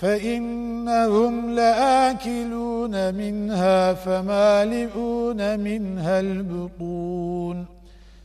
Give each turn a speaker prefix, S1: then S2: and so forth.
S1: فإنهم لآكلون منها فمالئون منها البطون